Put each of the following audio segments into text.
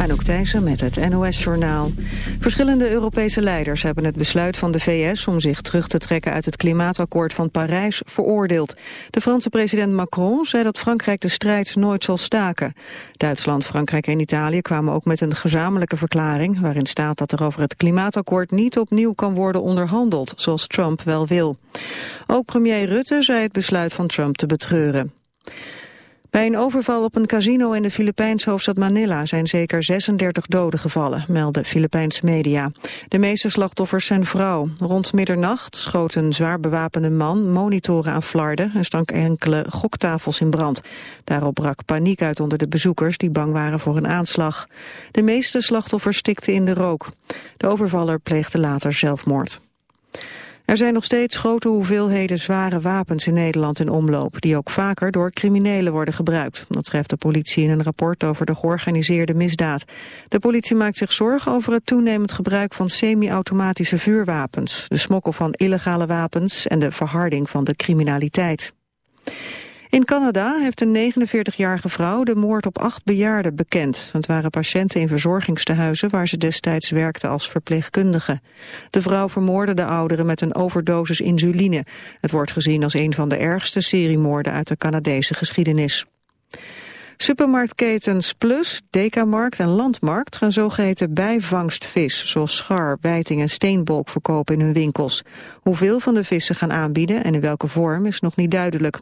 Anouk Thijssen met het NOS-journaal. Verschillende Europese leiders hebben het besluit van de VS... om zich terug te trekken uit het klimaatakkoord van Parijs veroordeeld. De Franse president Macron zei dat Frankrijk de strijd nooit zal staken. Duitsland, Frankrijk en Italië kwamen ook met een gezamenlijke verklaring... waarin staat dat er over het klimaatakkoord niet opnieuw kan worden onderhandeld... zoals Trump wel wil. Ook premier Rutte zei het besluit van Trump te betreuren. Bij een overval op een casino in de Filipijnse hoofdstad Manila zijn zeker 36 doden gevallen, melden Filipijnse media. De meeste slachtoffers zijn vrouw. Rond middernacht schoot een zwaar bewapende man monitoren aan flarden en stank enkele goktafels in brand. Daarop brak paniek uit onder de bezoekers die bang waren voor een aanslag. De meeste slachtoffers stikten in de rook. De overvaller pleegde later zelfmoord. Er zijn nog steeds grote hoeveelheden zware wapens in Nederland in omloop, die ook vaker door criminelen worden gebruikt. Dat schrijft de politie in een rapport over de georganiseerde misdaad. De politie maakt zich zorgen over het toenemend gebruik van semi-automatische vuurwapens, de smokkel van illegale wapens en de verharding van de criminaliteit. In Canada heeft een 49-jarige vrouw de moord op acht bejaarden bekend. Het waren patiënten in verzorgingstehuizen waar ze destijds werkte als verpleegkundige. De vrouw vermoordde de ouderen met een overdosis insuline. Het wordt gezien als een van de ergste seriemoorden uit de Canadese geschiedenis. Supermarktketens Plus, Dekamarkt en Landmarkt gaan zogeheten bijvangstvis, zoals schar, wijting en steenbolk verkopen in hun winkels. Hoeveel van de vissen gaan aanbieden en in welke vorm is nog niet duidelijk.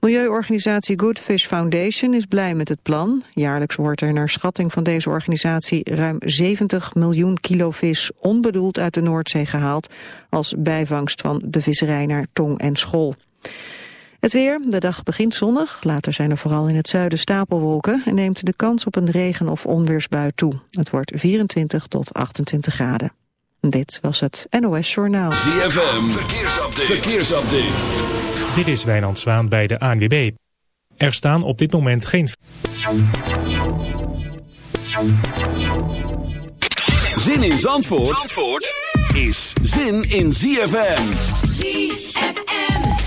Milieuorganisatie Good Fish Foundation is blij met het plan. Jaarlijks wordt er naar schatting van deze organisatie ruim 70 miljoen kilo vis onbedoeld uit de Noordzee gehaald als bijvangst van de visserij naar tong en school. Het weer, de dag begint zonnig, later zijn er vooral in het zuiden stapelwolken en neemt de kans op een regen- of onweersbui toe. Het wordt 24 tot 28 graden. Dit was het NOS Journaal. ZFM, verkeersupdate. verkeersupdate. Dit is Wijnand Zwaan bij de ANWB. Er staan op dit moment geen... Zin in Zandvoort, Zandvoort is zin in ZFM. ZFM.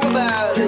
Talk about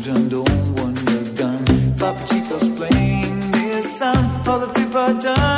don't want the gun. Papa Chico's playing this song. All the people are turning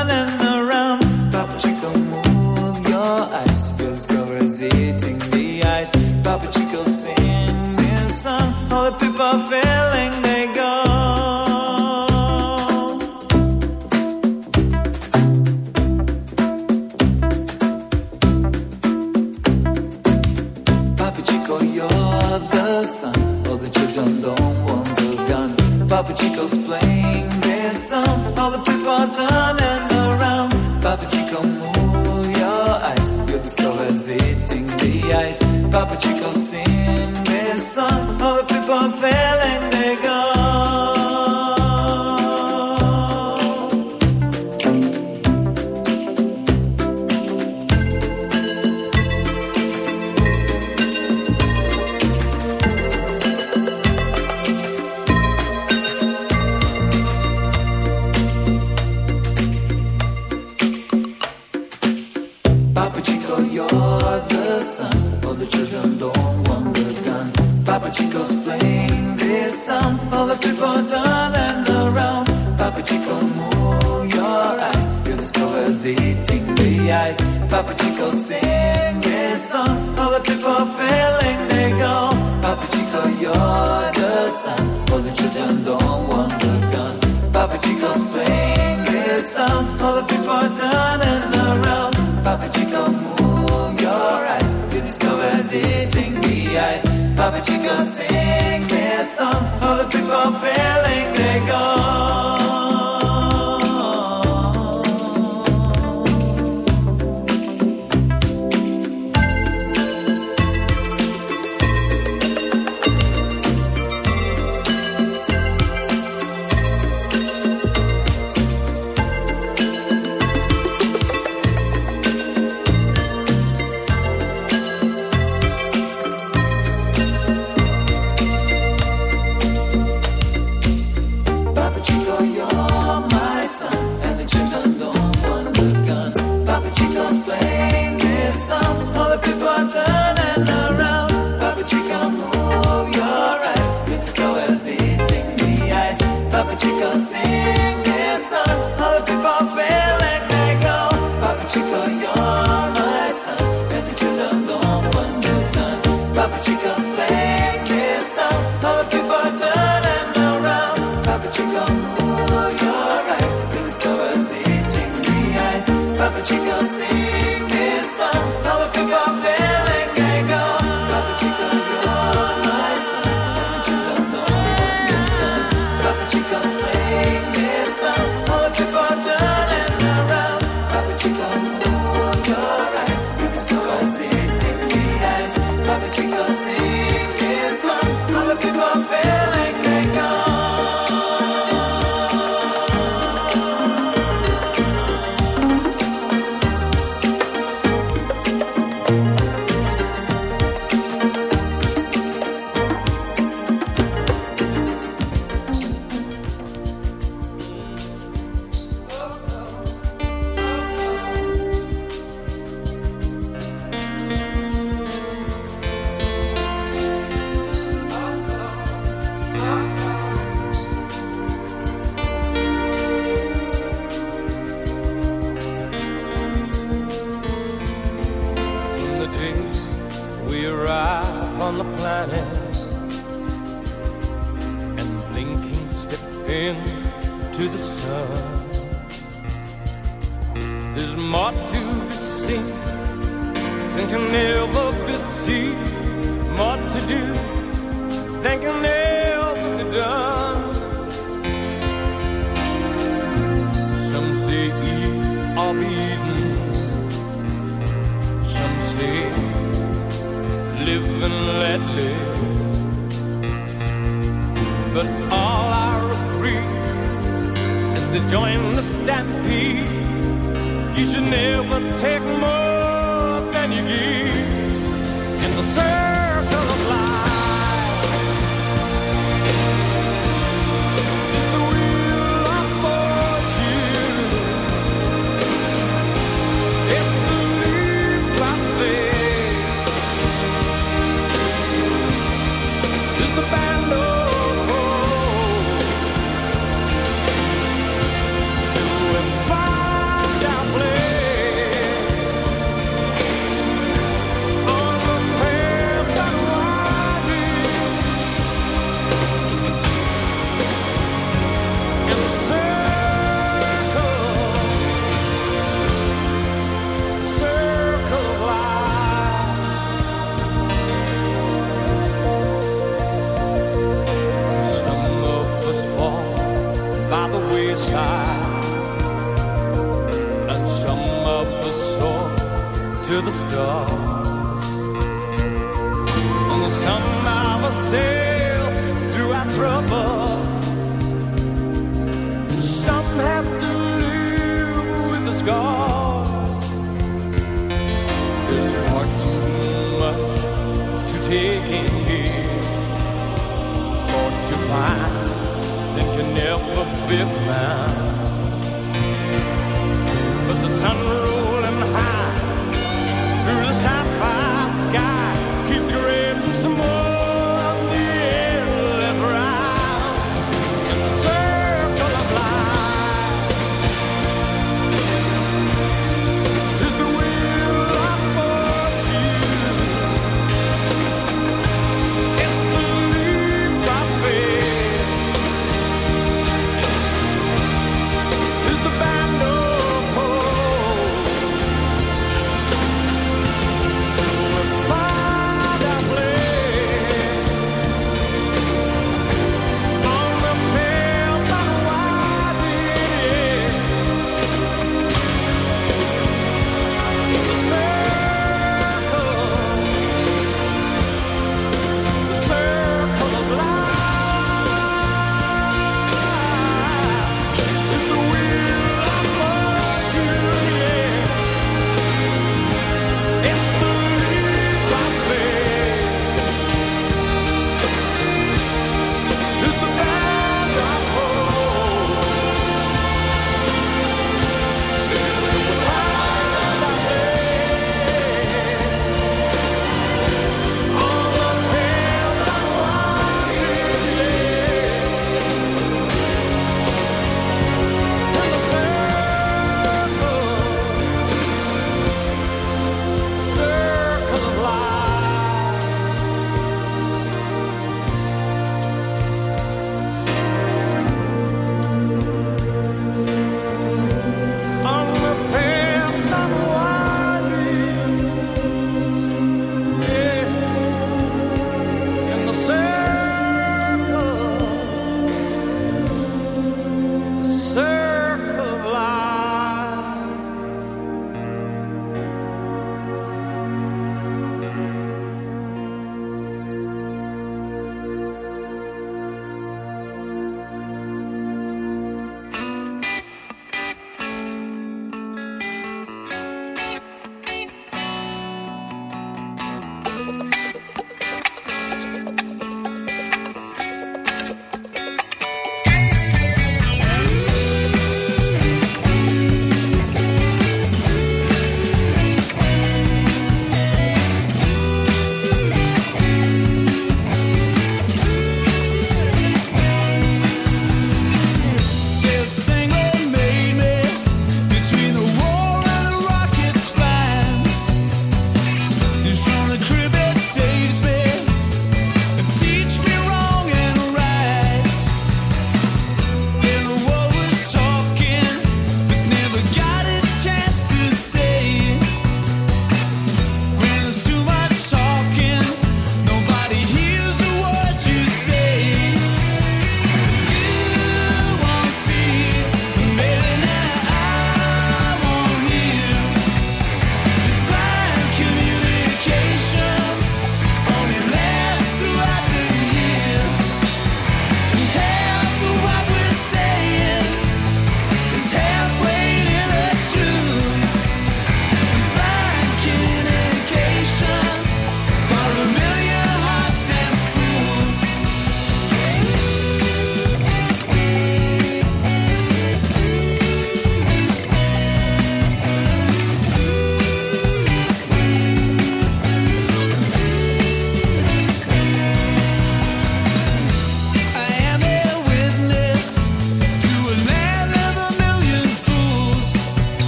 to the stars. And somehow I sail through our trouble. Some have to live with the scars. There's far too much to take in here, or to find that can never be found.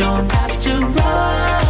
don't have to run.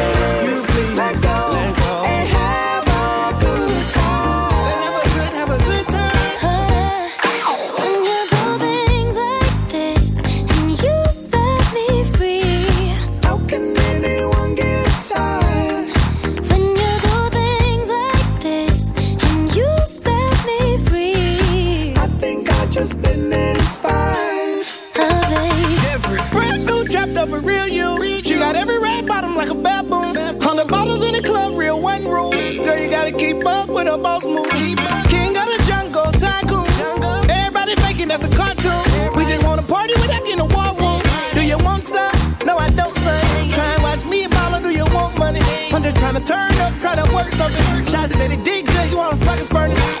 Turn up, try to work something. Shots said it did cause you wanna fucking furnace.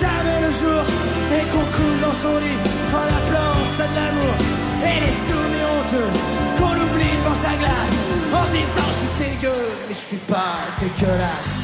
Jamais le jour et qu'on couche dans son lit en appelant ça de l'amour. Et les soumis honteux qu'on oublie devant sa glace en se disant je suis dégueu mais je suis pas dégueulasse.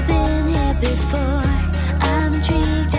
never been here before. I'm intrigued.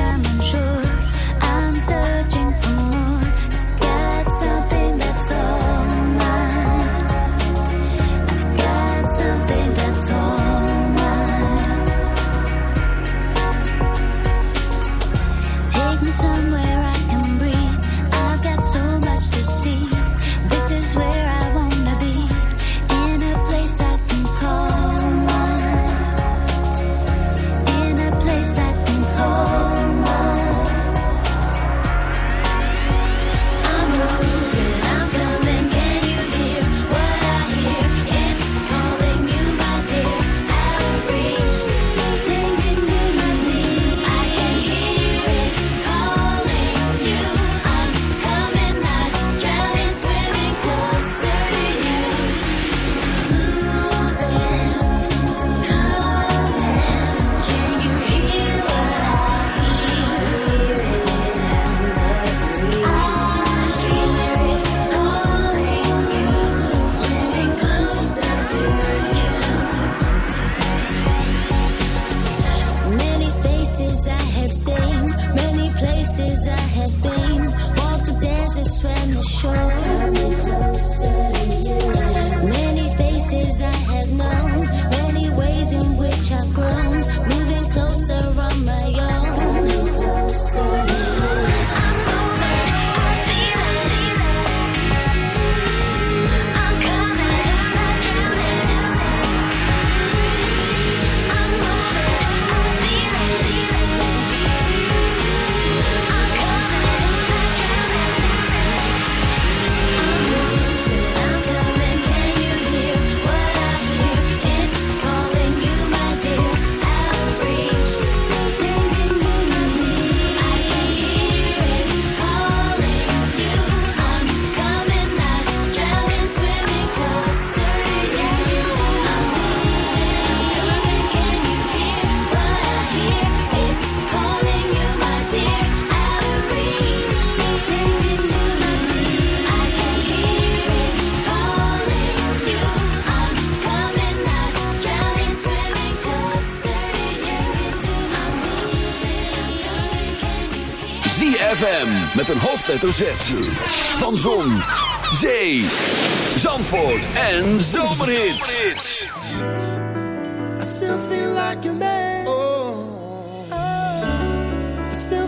met een hoofdletter Z. Van Zon, Zee, Zandvoort en Zomerhits. I still feel like a man. Oh. I still